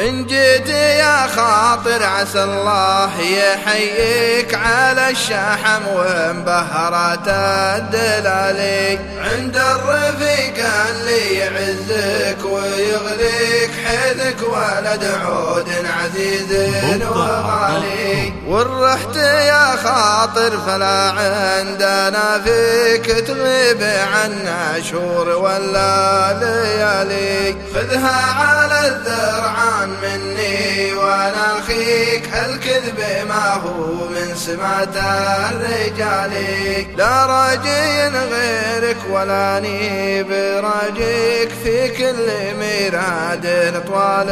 إن جيت يا خاطر عسى الله يحييك على الشحم ومبهرات الدلالي عند الرفيق اللي يعزك ويغليك حيثك ولد عود عزيز وغالي. والرحت يا خاطر فلا عندنا فيك تغيب عنا شهور ولا ليالي. خذها على الذرعان مني وأنا أخيك الكذب ما هو من سمات الرجال. لا راجي غيرك ولا ني براجيك في كل ميراد طوال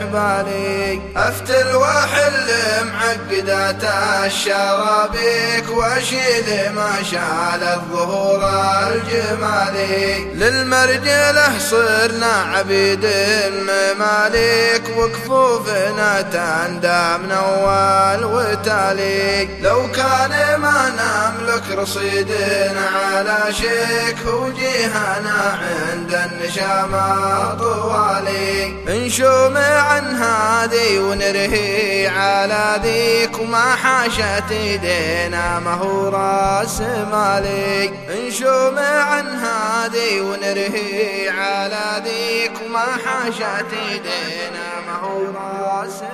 حبالي أفتل واحل معقدات الشرابيك وأشيل ما شال الظهور الجمالي. للمرجله صرنا عبيد مماليك وكفوفنا تندى من أول وتالي لو كان ما نملك رصيد على شيك وجيهنا عند النشامة طوالي نشوم عن هذه ونرهي على ذيك وما حاشت ايدينا ما هو راس مالي نشوم عن ذيك وما حاشت ايدينا ما هو راس مالي